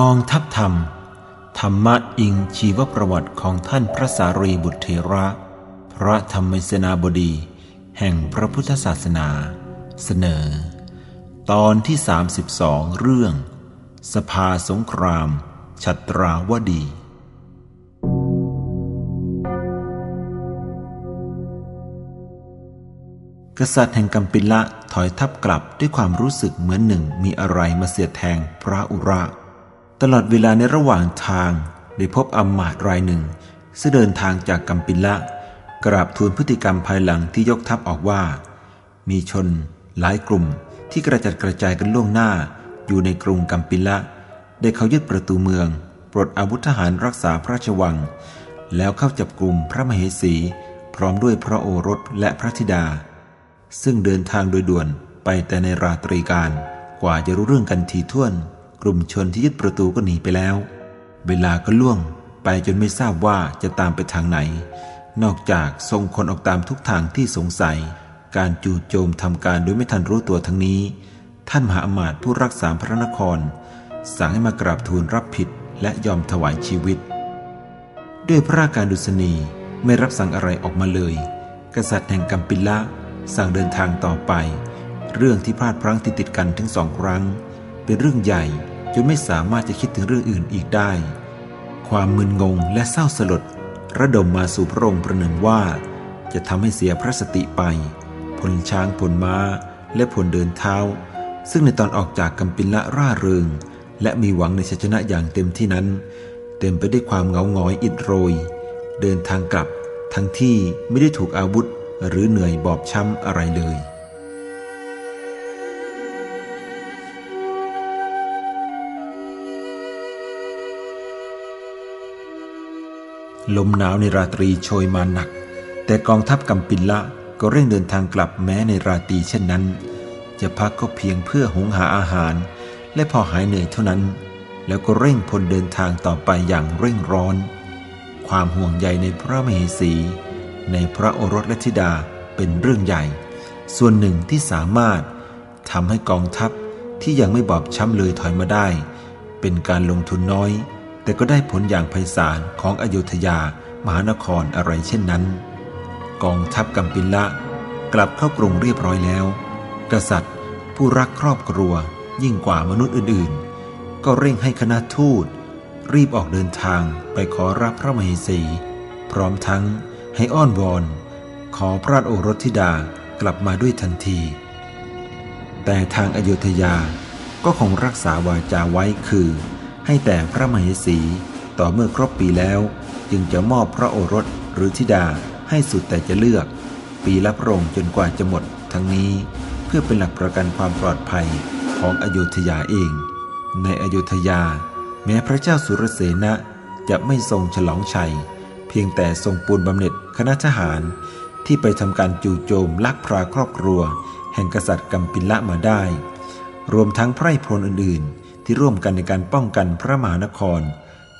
กองทัพธรรม ธรรมะอิงชีวประวัติของท่านพระสารีบุตรเถระ พระธรรมเสนาบดี แห่งพระพุทธศาสนา เสนอ ตอนที่ 32 เรื่อง สภาสงคราม ชัตราวดี กษัตริย์แห่งกัมปิละถอยทับกลับด้วยความรู้สึกเหมือนหนึ่งมีอะไรมาเสียดแทงพระอุระ ตลอดเวลาในระหว่างทางได้พบอมมาตรายหนึ่งซึ่งเดินทางจากกัมปิละ กราบทูลพฤติกรรมภายหลังที่ยกทัพออกว่า มีชนหลายกลุ่มที่กระจัดกระจายกันล่วงหน้า อยู่ในกรุงกัมปิละ ได้เขายึดประตูเมือง ปลดอาวุธทหารรักษาพระราชวัง แล้วเข้าจับกลุ่มพระมเหสี พร้อมด้วยพระโอรสและพระธิดา ซึ่งเดินทางโดยด่วนไปแต่ในราตรีการกว่าจะรู้เรื่องกันทีท่วน กลุ่มชนที่ยึดประตูก็หนีไปแล้ว เวลาก็ล่วงไปจนไม่ทราบว่าจะตามไปทางไหน นอกจากส่งคนออกตามทุกทางที่สงสัย การจู่โจมทำการโดยไม่ทันรู้ตัวทั้งนี้ ท่านมหาอมาตย์ผู้รักษาพระนคร สั่งให้มากราบทูลรับผิดและยอมถวายชีวิต ด้วยพระราการดุษณีไม่รับสั่งอะไรออกมาเลย กษัตริย์แห่งกัมปิละสั่งเดินทางต่อไป เรื่องที่พลาดพลั้งติดติดกันถึงสองครั้ง เป็นเรื่องใหญ่ จนไม่สามารถจะคิดถึงเรื่องอื่นอีกได้ ความมึนงงและเศร้าสลด ระดมมาสู่พระองค์ประหนึ่งว่า จะทำให้เสียพระสติไป ผลช้างผลม้า และผลเดินเท้า ซึ่งในตอนออกจากกัมปิละร่าเริง และมีหวังในชัยชนะอย่างเต็มที่นั้น เต็มไปด้วยความเหงาหงอยอิดโรย เดินทางกลับทั้งที่ไม่ได้ถูกอาวุธหรือเหนื่อยบอบช้ำอะไรเลย ลมหนาวในราตรีโชยมาหนัก แต่กองทัพกัมปินละก็เร่งเดินทางกลับแม้ในราตรีเช่นนั้น จะพักก็เพียงเพื่อหุงหาอาหาร และพอหายเหนื่อยเท่านั้น แล้วก็เร่งพลเดินทางต่อไปอย่างเร่งร้อน ความห่วงใยในพระมเหสี ในพระโอรสและธิดาเป็นเรื่องใหญ่ ส่วนหนึ่งที่สามารถทำให้กองทัพที่ยังไม่บอบช้ำเลยถอยมาได้ เป็นการลงทุนน้อย แต่ก็ได้ผลอย่างไพศาลของอโยธยามหานครอะไรเช่นนั้น กองทัพกัมปิละกลับเข้ากรุงเรียบร้อยแล้ว กษัตริย์ ผู้รักครอบครัวยิ่งกว่ามนุษย์อื่นๆ ก็เร่งให้คณะทูต รีบออกเดินทางไปขอรับพระมเหสี พร้อมทั้งให้อ้อนวอน ขอพระโอรสธิดากลับมาด้วยทันที แต่ทางอโยธยาก็คงรักษาวาจาไว้คือ ให้แต่พระมเหสี ต่อเมื่อครบปีแล้ว จึงจะมอบพระโอรสหรือธิดาให้สุดแต่จะเลือก ปีละพระองค์จนกว่าจะหมด ทั้งนี้เพื่อเป็นหลักประกันความปลอดภัยของอโยธยาเอง ในอโยธยา แม้พระเจ้าสุรเสนะจะไม่ทรงฉลองชัย เพียงแต่ทรงปูนบำเหน็จคณะทหารที่ไปทำการจู่โจมลักพราครอบครัว แห่งกษัตริย์กัมปิละมาได้ รวมทั้งไพร่พลอื่นๆ ที่ร่วมกันในการป้องกันพระมหานคร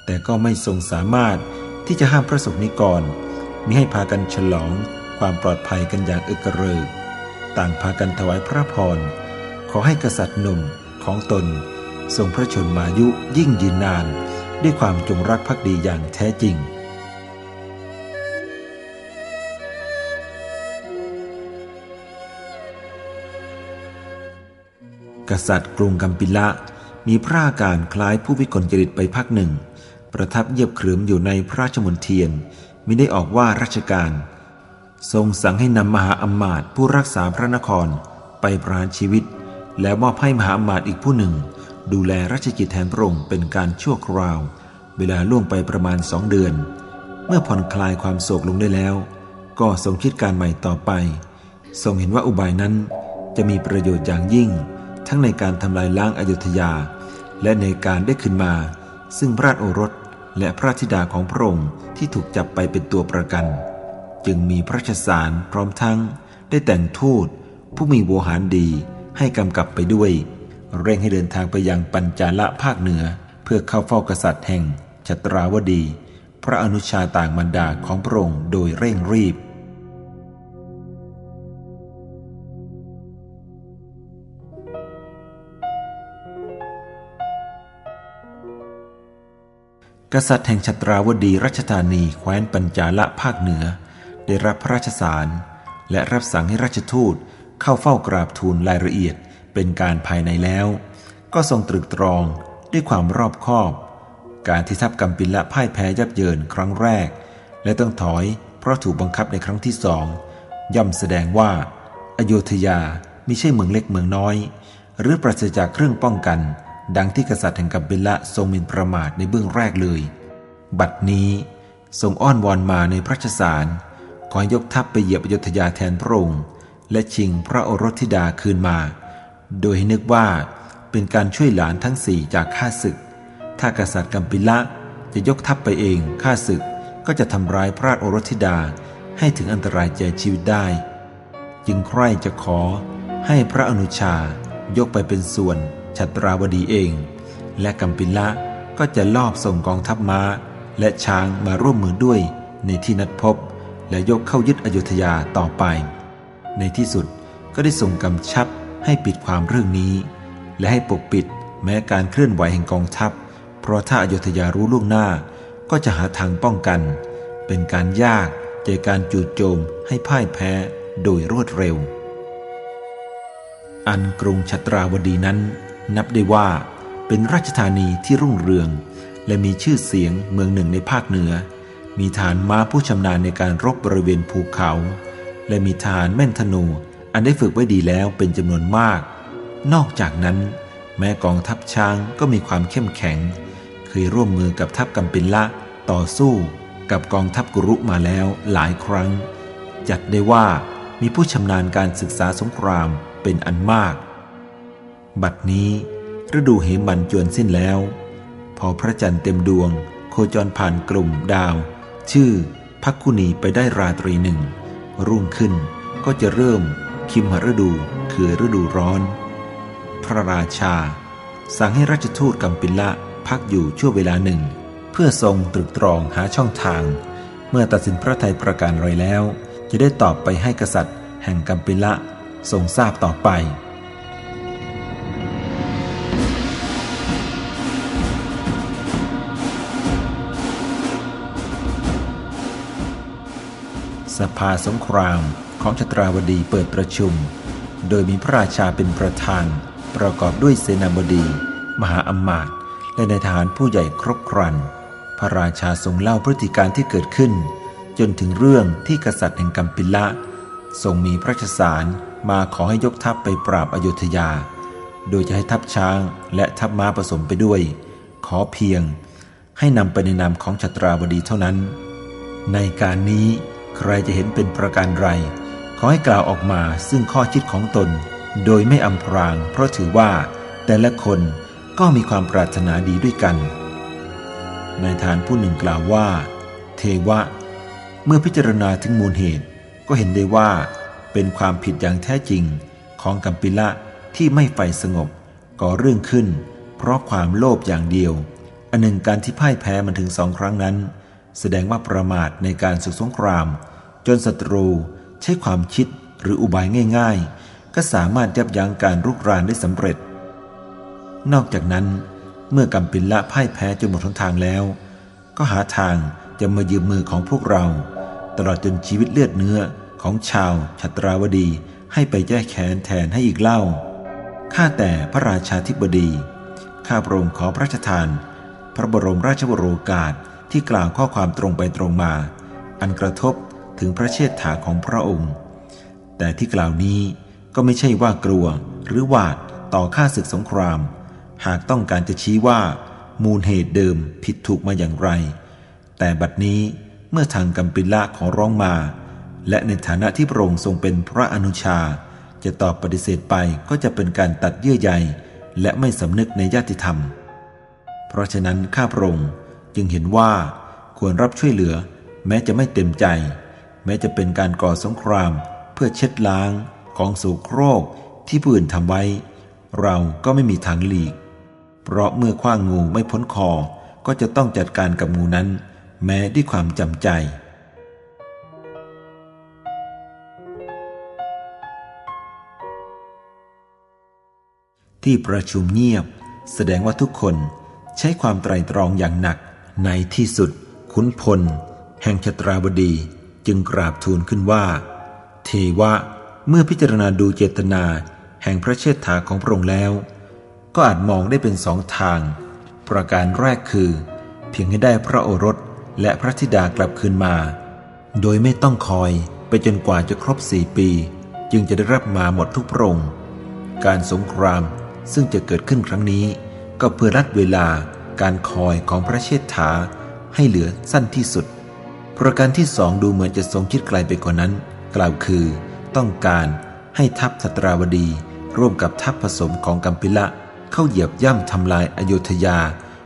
แต่ก็ไม่ทรงสามารถที่จะห้ามพระสงฆ์นิกรมิให้พากันฉลองความปลอดภัยกันอย่างอึกระเริก ต่างพากันถวายพระพร ขอให้กษัตริย์หนุ่มของตน ทรงพระชนมายุยิ่งยืนนาน ด้วยความจงรักภักดีอย่างแท้จริงกษัตริย์กรุงกัมปิละ มีพระอาการคล้ายผู้วิกลจริตไปพักหนึ่ง ประทับเยียบขรึมอยู่ในพระราชมณฑียนมิได้ออกว่าราชการ ทรงสั่งให้นำมหาอมาตย์ผู้รักษาพระนครไปประหารชีวิต แล้วมอบให้มหาอมาตย์อีกผู้หนึ่ง ดูแลราชกิจแทนพระองค์เป็นการชั่วคราว เวลาล่วงไปประมาณสองเดือน เมื่อผ่อนคลายความโศกลงได้แล้ว ก็ทรงคิดการใหม่ต่อไป ทรงเห็นว่าอุบายนั้นจะมีประโยชน์อย่างยิ่ง ทั้งในการทำลายล้างอายุทยา และในการได้ขึ้นมา ซึ่งพระโอรสและพระธิดาของพระองค์ที่ถูกจับไปเป็นตัวประกัน จึงมีพระราชสารพร้อมทั้งได้แต่งทูตผู้มีโวหารดีให้กำกับไปด้วย เร่งให้เดินทางไปยังปัญจาละภาคเหนือ เพื่อเข้าเฝ้ากษัตริย์แห่งชัตราวดี พระอนุชาต่างบรรดาของพระองค์โดยเร่งรีบ กษัตริย์แห่งชัตราวดีรัชธานีแคว้นปัญจาละภาคเหนือ ได้รับพระราชสาร และรับสั่งให้ราชทูตเข้าเฝ้ากราบทูลรายละเอียดเป็นการภายในแล้ว ก็ทรงตรึกตรองด้วยความรอบคอบ การที่ทัพกัมปิละพ่ายแพ้ยับเยินครั้งแรก และต้องถอยเพราะถูกบังคับในครั้งที่สองย่อมแสดงว่า อโยธยาไม่ใช่เมืองเล็กเมืองน้อย หรือปราศจากเครื่องป้องกัน ดังที่กษัตริย์แห่งกัมปิละทรงมินประมาทในเบื้องแรกเลย บัดนี้ทรงอ้อนวอนมาในพระราชสารขอยกทัพไปเหยียบอโยธยาแทนพระองค์ และชิงพระโอรสธิดาคืนมา โดยนึกว่าเป็นการช่วยหลานทั้งสี่จากข้าศึก ถ้ากษัตริย์กัมพิละจะยกทัพไปเองข้าศึกก็จะทำร้ายพระโอรสธิดาให้ถึงอันตรายแก่ชีวิตได้ จึงใคร่จะขอให้พระอนุชายกไปเป็นส่วน ชัตราวดีเอง และกัมพิละก็จะลอบส่งกองทัพม้า และช้างมาร่วมมือด้วยในที่นัดพบ และยกเข้ายึดอยุธยาต่อไป ในที่สุดก็ได้ส่งกำชับให้ปิดความเรื่องนี้ และให้ปกปิดแม้การเคลื่อนไหวแห่งกองทัพ เพราะถ้าอยุธยารู้ล่วงหน้า ก็จะหาทางป้องกัน เป็นการยากเจอการจู่โจมให้พ่ายแพ้โดยรวดเร็ว อันกรุงชัตราวดีนั้น นับได้ว่าเป็นราชธานีที่รุ่งเรือง และมีชื่อเสียงเมืองหนึ่งในภาคเหนือ มีฐานม้าผู้ชำนาญในการรบบริเวณภูเขา และมีฐานแม่นธนูอันได้ฝึกไว้ดีแล้วเป็นจำนวนมาก นอกจากนั้น แม้กองทัพช้างก็มีความเข้มแข็ง เคยร่วมมือกับทัพกัมปินละต่อสู้กับกองทัพกุรุมาแล้วหลายครั้ง จัดได้ว่ามีผู้ชำนาญการศึกษาสงครามเป็นอันมาก บัดนี้ฤดูเหมันจวนสิ้นแล้ว พอพระจันทร์เต็มดวง โคจรผ่านกลุ่มดาว ชื่อพักคุณีไปได้ราตรีหนึ่ง รุ่งขึ้นก็จะเริ่มคิมหฤดูคือฤดูร้อน พระราชา สั่งให้ราชทูตกัมปิละพักอยู่ชั่วเวลาหนึ่ง เพื่อทรงตรึกตรองหาช่องทาง เมื่อตัดสินพระทัยประการไรแล้ว จะได้ตอบไปให้กษัตริย์ แห่งกัมปิละทรงทราบต่อไป ภาสงครามของชตราวดีเปิดประชุม โดยมีพระราชาเป็นประธาน ประกอบด้วยเสนาบดี มหาอมาตย์และในทหารผู้ใหญ่ครบครัน พระราชาทรงเล่าพฤติการที่เกิดขึ้น จนถึงเรื่องที่กษัตริย์แห่งกัมพิละ ทรงมีพระราชสารมาขอให้ยกทัพไปปราบอโยธยา โดยจะให้ทัพช้างและทัพม้าผสมไปด้วย ขอเพียงให้นำไปในนามของชัตราบดีเท่านั้น ในการนี้ ใครจะเห็นเป็นประการไร ขอให้กล่าวออกมาซึ่งข้อคิดของตน โดยไม่อำพราง เพราะถือว่า แต่ละคนก็มีความปรารถนาดีด้วยกัน นายทานผู้หนึ่งกล่าวว่า เทวะ เมื่อพิจารณาถึงมูลเหตุ ก็เห็นได้ว่า เป็นความผิดอย่างแท้จริงของกัมปิละที่ไม่ไฟสงบก่อเรื่องขึ้น เพราะความโลภอย่างเดียว อันหนึ่งการที่พ่ายแพ้มันถึงสองครั้งนั้น แสดงว่าประมาทในการศึกสงคราม จนศัตรูใช้ความคิดหรืออุบายง่าย ๆ ก็สามารถยับยั้งการรุกรานได้สำเร็จ นอกจากนั้น เมื่อกำปินละพ่ายแพ้จนหมดทางแล้ว ก็หาทางจะมายืมมือของพวกเรา ตลอดจนชีวิตเลือดเนื้อของชาวชัตราวดีให้ไปแก้แค้นแทนให้อีกเล่า ข้าแต่พระราชาธิบดี ข้าพระองค์ขอพระราชทาน พระบรมราชวโรกาส ที่กล่าวข้อความตรงไปตรงมา อันกระทบถึงพระเชษฐาของพระองค์ แต่ที่กล่าวนี้ก็ไม่ใช่ว่ากลัวหรือหวาดต่อข้าศึกสงคราม หากต้องการจะชี้ว่า มูลเหตุเดิมผิดถูกมาอย่างไร แต่บัดนี้เมื่อทางกัมปิละขอร้องมา และในฐานะที่พระองค์ทรงเป็นพระอนุชา จะตอบปฏิเสธไปก็จะเป็นการตัดเยื่อใยและไม่สำนึกในญาติธรรม เพราะฉะนั้นข้าพระองค์ จึงเห็นว่าควรรับช่วยเหลือ แม้จะไม่เต็มใจ แม้จะเป็นการก่อสงคราม เพื่อเช็ดล้างของสูโครกที่ผู้อื่นทำไว้ เราก็ไม่มีทางหลีก เพราะเมื่อคว้างงูไม่พ้นคอ ก็จะต้องจัดการกับงูนั้น แม้ด้วยความจำใจที่ประชุมเงียบ แสดงว่าทุกคนใช้ความไตรตรองอย่างหนัก ในที่สุดขุนพล แห่งชตราบดีจึงกราบทูลขึ้นว่า เทวะเมื่อพิจารณาดูเจตนาแห่งพระเชษฐาของพระองค์แล้ว ก็อาจมองได้เป็นสองทาง ประการแรกคือ เพียงให้ได้พระโอรสและพระธิดากลับคืนมา โดยไม่ต้องคอยไปจนกว่าจะครบสี่ปี จึงจะได้รับมาหมดทุกพระองค์ การสงครามซึ่งจะเกิดขึ้นครั้งนี้ ก็เพื่อรัดเวลา การคอยของพระเชษฐาให้เหลือสั้นที่สุด ประการที่สองดูเหมือนจะทรงคิดไกลไปกว่านั้น กล่าวคือ ต้องการให้ทัพสตราวดี ร่วมกับทัพผสมของกัมพิละเข้าเหยียบย่ำทำลายอโยธยา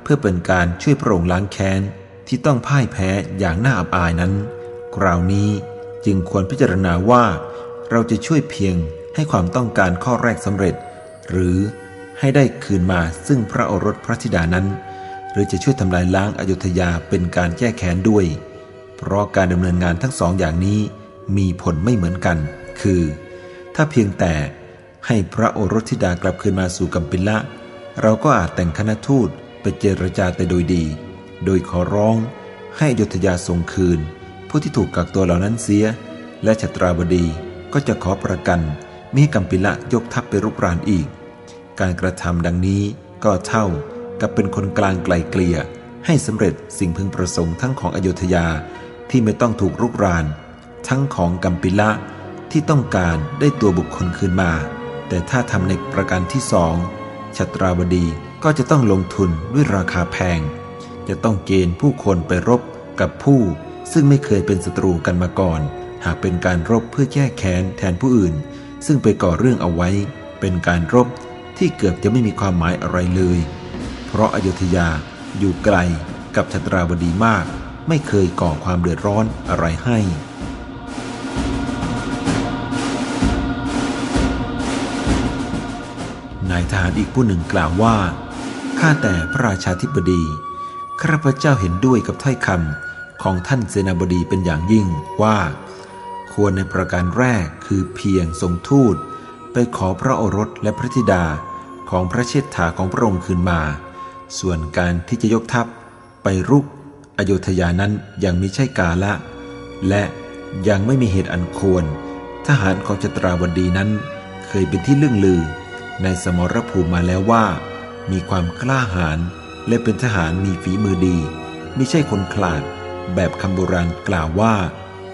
เพื่อเป็นการช่วยพระองค์ล้างแค้น ที่ต้องพ่ายแพ้อย่างน่าอับอายนั้นคราวนี้จึงควรพิจารณาว่า เราจะช่วยเพียงให้ความต้องการข้อแรกสำเร็จ หรือให้ได้คืนมาซึ่งพระโอรสพระธิดานั้น หรือจะช่วยทำลายล้างอยุธยาเป็นการแก้แค้นด้วย เพราะการดำเนินงานทั้งสองอย่างนี้มีผลไม่เหมือนกัน คือ ถ้าเพียงแต่ให้พระโอรสธิดากลับคืนมาสู่กัมพิละ เราก็อาจแต่งคณะทูตไปเจรจาแต่โดยดี โดยขอร้องให้อยุธยาส่งคืน ผู้ที่ถูกกักตัวเหล่านั้นเสีย และชตราบดีก็จะขอประกันมิให้กัมพิละยกทัพไปรุกรานอีก การกระทำดังนี้ก็เท่า กับเป็นคนกลางไกลเกลี่ยให้สำเร็จสิ่งพึงประสงค์ทั้งของอโยธยาที่ไม่ต้องถูกรุกราน ทั้งของกัมพิละที่ต้องการได้ตัวบุคคลคืนมา แต่ถ้าทำในประการที่สองชัตราบดีก็จะต้องลงทุนด้วยราคาแพง จะต้องเกณฑ์ผู้คนไปรบกับผู้ ซึ่งไม่เคยเป็นศัตรูกันมาก่อน หากเป็นการรบเพื่อแก้แค้นแทนผู้อื่น ซึ่งไปก่อเรื่องเอาไว้ เป็นการรบที่เกือบจะไม่มีความหมายอะไรเลย เพราะอยุธยาอยู่ไกลกับชตราบดีมาก ไม่เคยก่อความเดือดร้อนอะไรให้ นายทหารอีกผู้หนึ่งกล่าวว่า ข้าแต่พระราชาธิบดี ข้าพเจ้าเห็นด้วยกับถ้อยคำของท่านเสนาบดีเป็นอย่างยิ่งว่า ควรในประการแรกคือเพียงทรงทูต ไปขอพระโอรสและพระธิดาของพระเชษฐาของพระองค์คืนมา ส่วนการที่จะยกทัพไปรุกอโยธยานั้นยังม่ใช่กาละ และยังไม่มีเหตุอันควร ทหารของจตราบดีนั้น เคยเป็นที่เลื่องลือ ในสมรภูมิมาแล้วว่า มีความกล้าหาญและเป็นทหารมีฝีมือดี ไม่ใช่คนขลาด แบบคำโบราณกล่าวว่า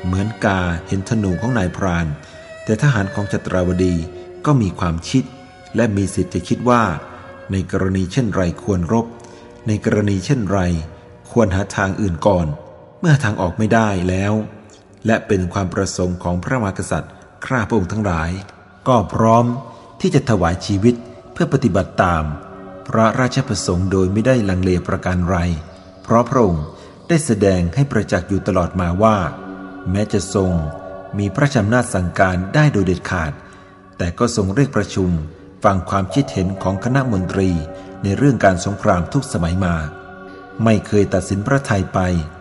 เหมือนกาเห็นธนูของนายพราน แต่ทหารของจัตราวดีก็มีความคิด และมีสิทธิ์จะคิดว่า ในกรณีเช่นไรควรรบ ในกรณีเช่นไร ควรหาทางอื่นก่อน เมื่อทางออกไม่ได้แล้ว และเป็นความประสงค์ของพระมหากษัตริย์ข้าพระองค์ทั้งหลาย ก็พร้อมที่จะถวายชีวิตเพื่อปฏิบัติตาม พระราชประสงค์โดยไม่ได้ลังเลประการไร เพราะพระองค์ได้แสดงให้ประจักษ์อยู่ตลอดมาว่า แม้จะทรงมีพระชำนาจสั่งการได้โดยเด็ดขาด แต่ก็ทรงเรียกประชุม ฟังความคิดเห็นของคณะมนตรีในเรื่องการสงครามทุกสมัยมา ไม่เคยตัดสินพระไทยไป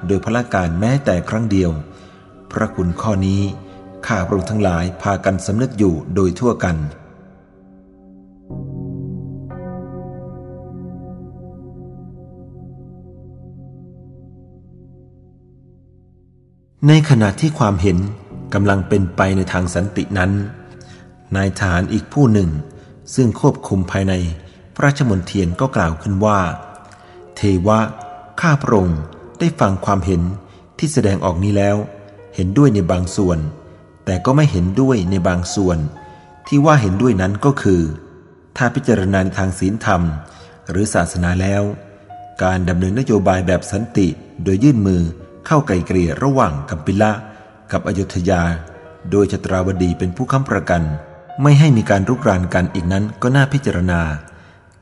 โดยพละการแม้แต่ครั้งเดียว พระคุณข้อนี้ข้าพระองค์ทั้งหลายพากันสำนึกอยู่โดยทั่วกัน ในขณะที่ความเห็นกำลังเป็นไปในทางสันตินั้น นายทหารอีกผู้หนึ่ง ซึ่งควบคุมภายในพระราชมนเทียนก็กล่าวขึ้นว่า เทวะ ข้าพระองค์ได้ฟังความเห็นที่แสดงออกนี้แล้ว เห็นด้วยในบางส่วน แต่ก็ไม่เห็นด้วยในบางส่วน ที่ว่าเห็นด้วยนั้นก็คือ ถ้าพิจารณาในทางศีลธรรม หรือศาสนาแล้ว การดำเนินนโยบายแบบสันติโดยยื่นมือเข้าไกลเกลี่ยระหว่างกัมพิละ กับอยุธยา โดยชตราวดีเป็นผู้ค้ำประกัน ไม่ให้มีการรุกรานกันอีกนั้นก็น่าพิจารณา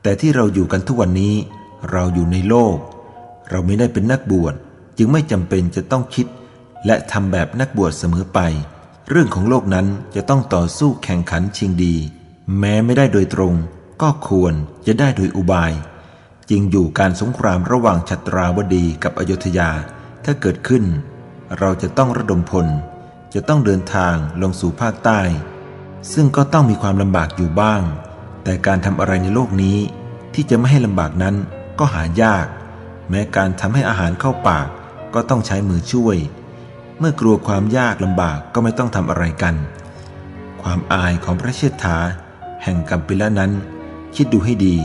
แต่ที่เราอยู่กันทุกวันนี้ เราอยู่ในโลก เราไม่ได้เป็นนักบวชจึงไม่จำเป็นจะต้องคิด และทำแบบนักบวชเสมอไป เรื่องของโลกนั้นจะต้องต่อสู้แข่งขันชิงดี แม้ไม่ได้โดยตรง ก็ควรจะได้โดยอุบายจึงอยู่การสงครามระหว่างชัตราวดีกับอยุธยา ถ้าเกิดขึ้น เราจะต้องระดมพล จะต้องเดินทางลงสู่ภาคใต้ ซึ่งก็ต้องมีความลำบากอยู่บ้าง แต่การทำอะไรในโลกนี้ ที่จะไม่ให้ลำบากนั้นก็หายาก แม้การทำให้อาหารเข้าปากก็ต้องใช้มือช่วย เมื่อกลัวความยากลำบากก็ไม่ต้องทำอะไรกัน ความอายของพระเชษฐา แห่งกัมปิละนั้น คิดดูให้ดี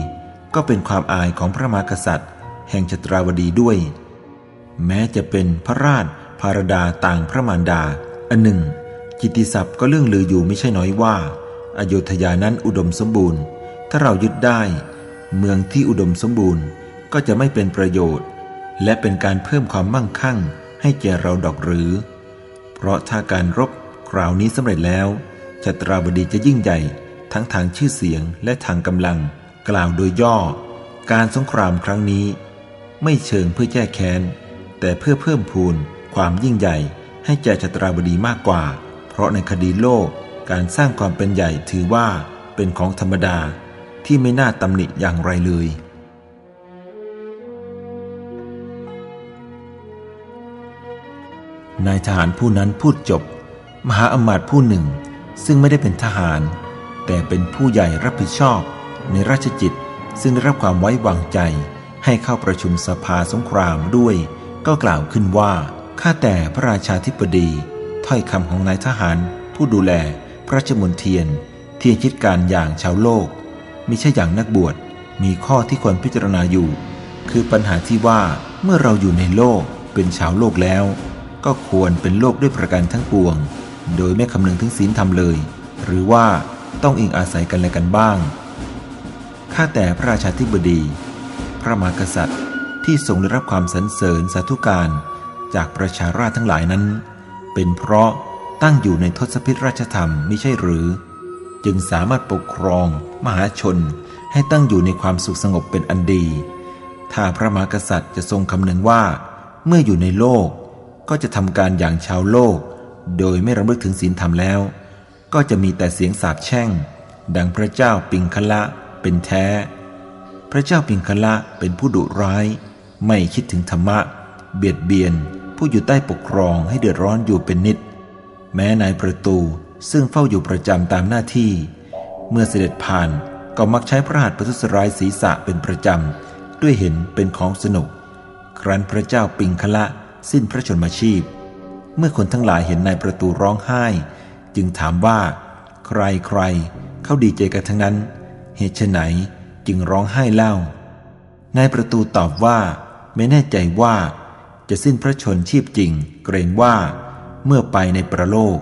ก็เป็นความอายของพระมากษัตริย์ แห่งจตราวดีด้วย แม้จะเป็นพระราชภารดาต่างพระมารดา อันหนึ่ง กิติศัพท์ก็เรื่องลืออยู่ไม่ใช่น้อยว่าอโยธยานั้นอุดมสมบูรณ์ ถ้าเรายึดได้ เมืองที่อุดมสมบูรณ์ก็จะไม่เป็นประโยชน์ และเป็นการเพิ่มความมั่งคั่ง ให้แก่เราดอกหรือ เพราะถ้าการรบคราวนี้สำเร็จแล้วชัตราบดีจะยิ่งใหญ่ ทั้งทางชื่อเสียงและทางกำลัง กล่าวโดยย่อ การสงครามครั้งนี้ ไม่เชิงเพื่อแก้แค้น แต่เพื่อเพิ่มพูนความยิ่งใหญ่ ให้แก่ชัตราบดีมากกว่า ราะในคดีโลกการสร้างความเป็นใหญ่ถือว่าเป็นของธรรมดาที่ไม่น่าตำหนิอย่างไรเลย นายทหารผู้นั้นพูดจบ มหาอมาตย์ผู้หนึ่ง ซึ่งไม่ได้เป็นทหาร แต่เป็นผู้ใหญ่รับผิดชอบ ในราชจิตซึ่งได้รับความไว้วางใจ ให้เข้าประชุมสภาสงครามด้วย ก็กล่าวขึ้นว่าข้าแต่พระราชาธิบดี ถ้อยคำของนายทหาร ผู้ดูแลพระราชมนเทียน ที่คิดการอย่างชาวโลกมิใช่อย่างนักบวชมีข้อที่ควรพิจารณาอยู่ คือปัญหาที่ว่าเมื่อเราอยู่ในโลกเป็นชาวโลกแล้ว ก็ควรเป็นโลกด้วยประการทั้งปวง โดยไม่คำนึงถึงศีลธรรมเลย หรือว่าต้องอิงอาศัยกันและกันบ้าง ข้าแต่พระราชาธิบดี พระมหากษัตริย์ที่ทรงได้รับความสรรเสริญสาธุการ จากประชาราชทั้งหลายนั้น เป็นเพราะตั้งอยู่ในทศพิธราชธรรมไม่ใช่หรือ จึงสามารถปกครอง มหาชนให้ตั้งอยู่ในความสุขสงบเป็นอันดี ถ้าพระมหากษัตริย์จะทรงคำนึงว่า เมื่ออยู่ในโลกก็จะทำการอย่างชาวโลก โดยไม่รำลึกถึงศีลธรรมแล้ว ก็จะมีแต่เสียงสาบแช่ง ดังพระเจ้าปิงคละเป็นแท้ พระเจ้าปิงคละเป็นผู้ดุร้าย ไม่คิดถึงธรรมะ เบียดเบียน ผู้อยู่ใต้ปกครองให้เดือดร้อนอยู่เป็นนิด แม้นายประตูซึ่งเฝ้าอยู่ประจำตามหน้าที่ เมื่อเสด็จผ่านก็มักใช้พระหัตถ์ประทุษร้ายศีรษะเป็นประจำ ด้วยเห็นเป็นของสนุก ครั้นพระเจ้าปิงคละสิ้นพระชนมาชีพ เมื่อคนทั้งหลายเห็นนายประตูร้องไห้ จึงถามว่า ใครใครเขาดีใจกันทั้งนั้น เหตุไหนจึงร้องไห้เล่านายประตูตอบว่า ไม่แน่ใจว่า จะสิ้นพระชนชีพจริง เกรงว่า เมื่อไปในประโลก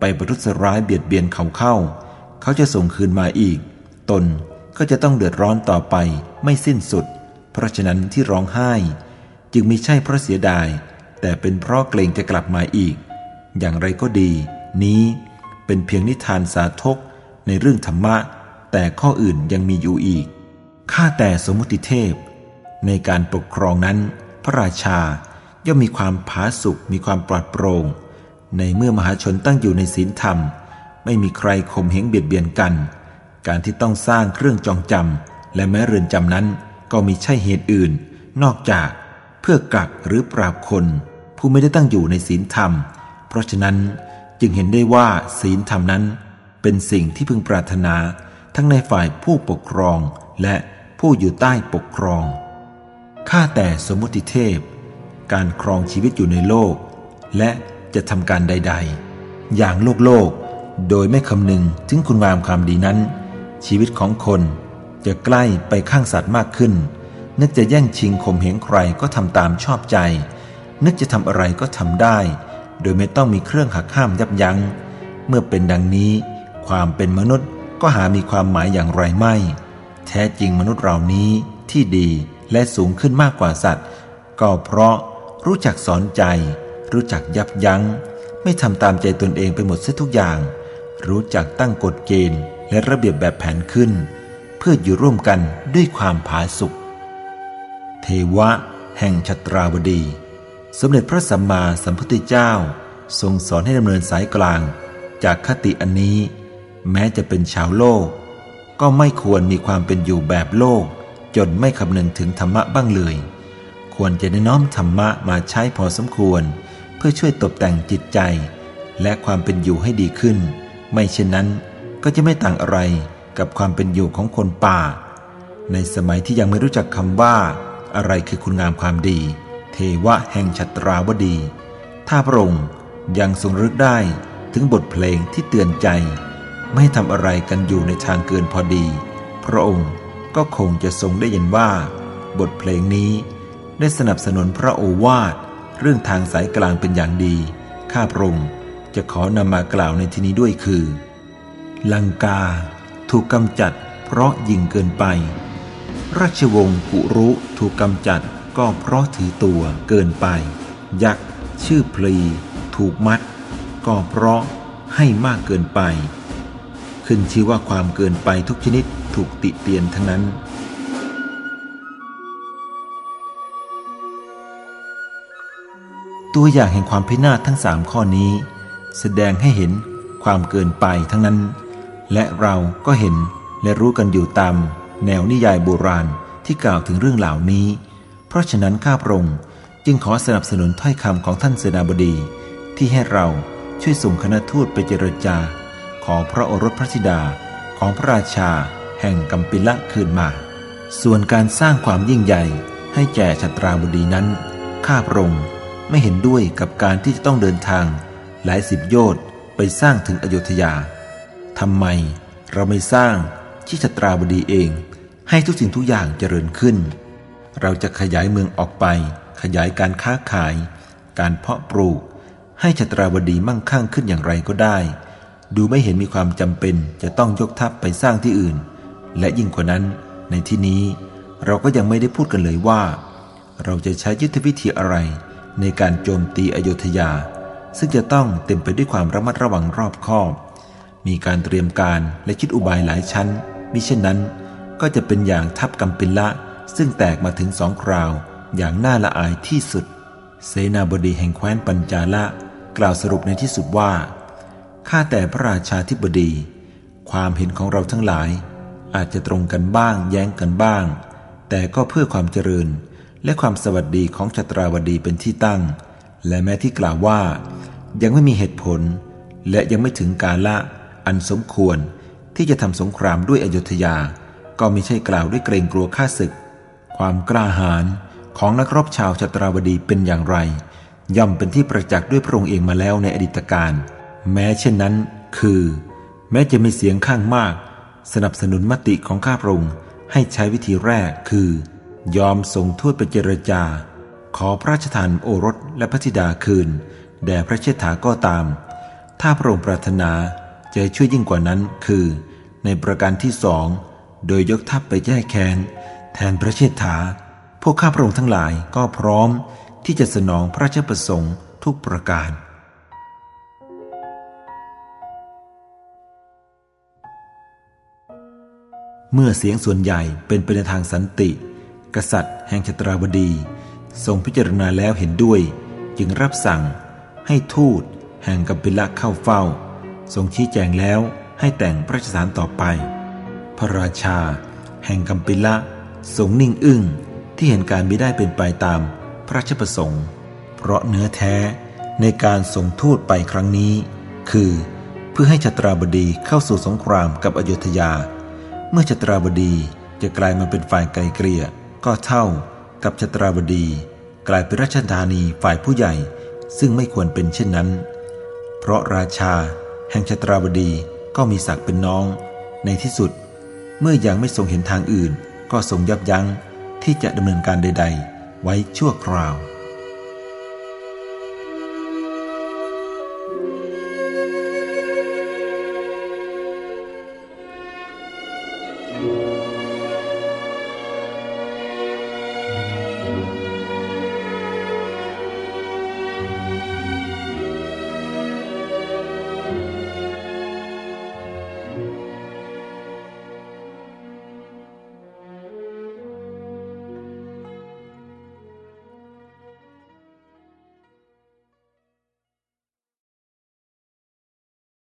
ไปประทุษร้ายเบียดเบียนเขาเข้า เขาจะส่งคืนมาอีก ตนก็จะต้องเดือดร้อนต่อไปไม่สิ้นสุด เพราะฉะนั้นที่ร้องไห้ จึงไม่ใช่เพราะเสียดาย แต่เป็นเพราะเกรงจะกลับมาอีก อย่างไรก็ดี นี้เป็นเพียงนิทานสาธกในเรื่องธรรมะ แต่ข้ออื่นยังมีอยู่อีกข้าแต่สมมุติเทพ ในการปกครองนั้น พระราชา ย่อมมีความผาสุกมีความปลอดโปร่ง ในเมื่อมหาชนตั้งอยู่ในศีลธรรม ไม่มีใครข่มเหงเบียดเบียนกัน การที่ต้องสร้างเครื่องจองจำและแม้เรือนจำนั้น ก็มีใช่เหตุอื่น นอกจากเพื่อกักหรือปราบคน ผู้ไม่ได้ตั้งอยู่ในศีลธรรม เพราะฉะนั้นจึงเห็นได้ว่าศีลธรรมนั้น เป็นสิ่งที่พึงปรารถนา ทั้งในฝ่ายผู้ปกครองและผู้อยู่ใต้ปกครองข้าแต่สมมุติเทพ การครองชีวิตอยู่ในโลก และจะทำการใด ๆ อย่างโลกโลก โดยไม่คำนึงถึงคุณงามความดีนั้น ชีวิตของคนจะใกล้ไปข้างสัตว์มากขึ้น นึกจะแย่งชิงข่มเหงใครก็ทำตามชอบใจ นึกจะทำอะไรก็ทำได้ โดยไม่ต้องมีเครื่องหักห้ามยับยัง้ง เมื่อเป็นดังนี้ ความเป็นมนุษย์ก็หามีความหมายอย่างไรไม่ แท้จริงมนุษย์เรานี้ที่ดีและสูงขึ้นมากกว่าสัตว์ ก็เพราะ รู้จักสอนใจ รู้จักยับยัง้ง ไม่ทำตามใจตนเองไปหมดเสียทุกอย่าง รู้จักตั้งกฎเกณฑ์ และระเบียบแบบแผนขึ้น เพื่ออยู่ร่วมกันด้วยความผาสุกเทวะ แห่งชัตราวดี สมเด็จพระสัมมาสัมพุทธเจ้า ทรงสอนให้ดำเนินสายกลาง จากคติอันนี้ แม้จะเป็นชาวโลก ก็ไม่ควรมีความเป็นอยู่แบบโลก จนไม่คำนึงถึงธรรมะบ้างเลย ควรจะได้น้อมธรรมะมาใช้พอสมควร เพื่อช่วยตกแต่งจิตใจ และความเป็นอยู่ให้ดีขึ้น ไม่เช่นนั้นก็จะไม่ต่างอะไรกับความเป็นอยู่ของคนป่า ในสมัยที่ยังไม่รู้จักคำว่า อะไรคือคุณงามความดี เทวะแห่งชัตราวดี ถ้าพระองค์ยังทรงรึกได้ถึงบทเพลงที่เตือนใจ ไม่ทำอะไรกันอยู่ในทางเกินพอดี พระองค์ก็คงจะทรงได้ยินว่า บทเพลงนี้ ได้สนับสนุนพระโอวาท เรื่องทางสายกลางเป็นอย่างดี ข้าพระองค์จะขอนำมากล่าวในที่นี้ด้วยคือ ลังกาถูกกำจัดเพราะยิงเกินไป ราชวงศ์กุรุถูกกำจัดก็เพราะถือตัวเกินไป ยักษ์ชื่อพลี ถูกมัด ก็เพราะให้มากเกินไป ขึ้นชื่อว่าความเกินไปทุกชนิดถูกติเตียนทั้งนั้น ตัวอย่างแห่งความพินาศทั้งสามข้อนี้ แสดงให้เห็นความเกินไปทั้งนั้น และเราก็เห็นและรู้กันอยู่ตาม แนวนิยายโบราณที่กล่าวถึงเรื่องเหล่านี้ เพราะฉะนั้นข้าพระองค์จึงขอสนับสนุนถ้อยคำของท่านเสนาบดี ที่ให้เราช่วยส่งคณะทูตไปเจรจา ขอพระโอรสพระธิดาของพระราชา แห่งกัมปิละคืนมา ส่วนการสร้างความยิ่งใหญ่ให้แก่ชัตราบดีนั้น ข้าพระองค์ ไม่เห็นด้วยกับการที่จะต้องเดินทาง หลายสิบโยชน์ไปสร้างถึงอโยธยาทำไมเราไม่สร้างที่ชตราบดีเอง ให้ทุกสิ่งทุกอย่างเจริญขึ้น เราจะขยายเมืองออกไป ขยายการค้าขาย การเพาะปลูก ให้ชตราบดีมั่งคั่งขึ้นอย่างไรก็ได้ ดูไม่เห็นมีความจำเป็นจะต้องยกทัพไปสร้างที่อื่น และยิ่งกว่านั้นในที่นี้เราก็ยังไม่ได้พูดกันเลยว่า เราจะใช้ยุทธวิธีอะไร ในการโจมตีอโยธยา ซึ่งจะต้องเต็มไปด้วยความระมัดระวังรอบคอบ มีการเตรียมการและคิดอุบายหลายชั้นมิเช่นนั้น ก็จะเป็นอย่างทัพกัมปิละ ซึ่งแตกมาถึงสองคราวอย่างน่าละอายที่สุด เสนาบดีแห่งแคว้นปัญจาละ กล่าวสรุปในที่สุดว่าข้าแต่พระราชาธิบดี ความเห็นของเราทั้งหลาย อาจจะตรงกันบ้างแย้งกันบ้าง แต่ก็เพื่อความเจริญ และความสวัสดีของชัตราวดีเป็นที่ตั้ง และแม้ที่กล่าวว่า ยังไม่มีเหตุผล และยังไม่ถึงกาละอันสมควรที่จะทำสงครามด้วยอยุธยา ก็ไม่ใช่กล่าวด้วยเกรงกลัวข้าศึก ความกล้าหาญของนักรบชาวชัตราวดีเป็นอย่างไร ย่อมเป็นที่ประจักษ์ด้วยพระองค์เองมาแล้วในอดีตการ แม้เช่นนั้น คือ แม้จะมีเสียงข้างมาก สนับสนุนมติของข้าพระองค์ให้ใช้วิธีแรกคือ ยอมส่งทูตไปเจรจา ขอพระราชทานโอรสและพระธิดาคืน แด่พระเชษฐาก็ตาม ถ้าพระองค์ปรารถนาจะช่วยยิ่งกว่านั้นคือ ในประการที่สองโดยยกทัพไปแก้แค้นแทนพระเชษฐา พวกข้าพระองค์ทั้งหลายก็พร้อมที่จะสนองพระราชประสงค์ทุกประการเมื่อเสียงส่วนใหญ่เป็นไปในทางสันติ กษัตริย์แห่งชตราบดี ทรงพิจารณาแล้วเห็นด้วย จึงรับสั่งให้ทูตแห่งกัมพิละเข้าเฝ้า ทรงชี้แจงแล้วให้แต่งพระราชสารต่อไป พระราชา แห่งกัมปิละทรงนิ่งอึ้งที่เห็นการไม่ได้เป็นไปตามพระราชประสงค์ เพราะเนื้อแท้ในการส่งทูตไปครั้งนี้ คือเพื่อให้ชตราบดีเข้าสู่สงครามกับอโยธยา เมื่อชตราบดีจะกลายมาเป็นฝ่ายไกลเกลี่ย ก็เท่ากับชตราบดีกลายเป็นราชธานีฝ่ายผู้ใหญ่ ซึ่งไม่ควรเป็นเช่นนั้น เพราะราชาแห่งชตราบดีก็มีศักดิ์เป็นน้อง ในที่สุด เมื่อยังไม่ทรงเห็นทางอื่น ก็ทรงยับยั้งที่จะดำเนินการใด ๆ ไว้ชั่วคราว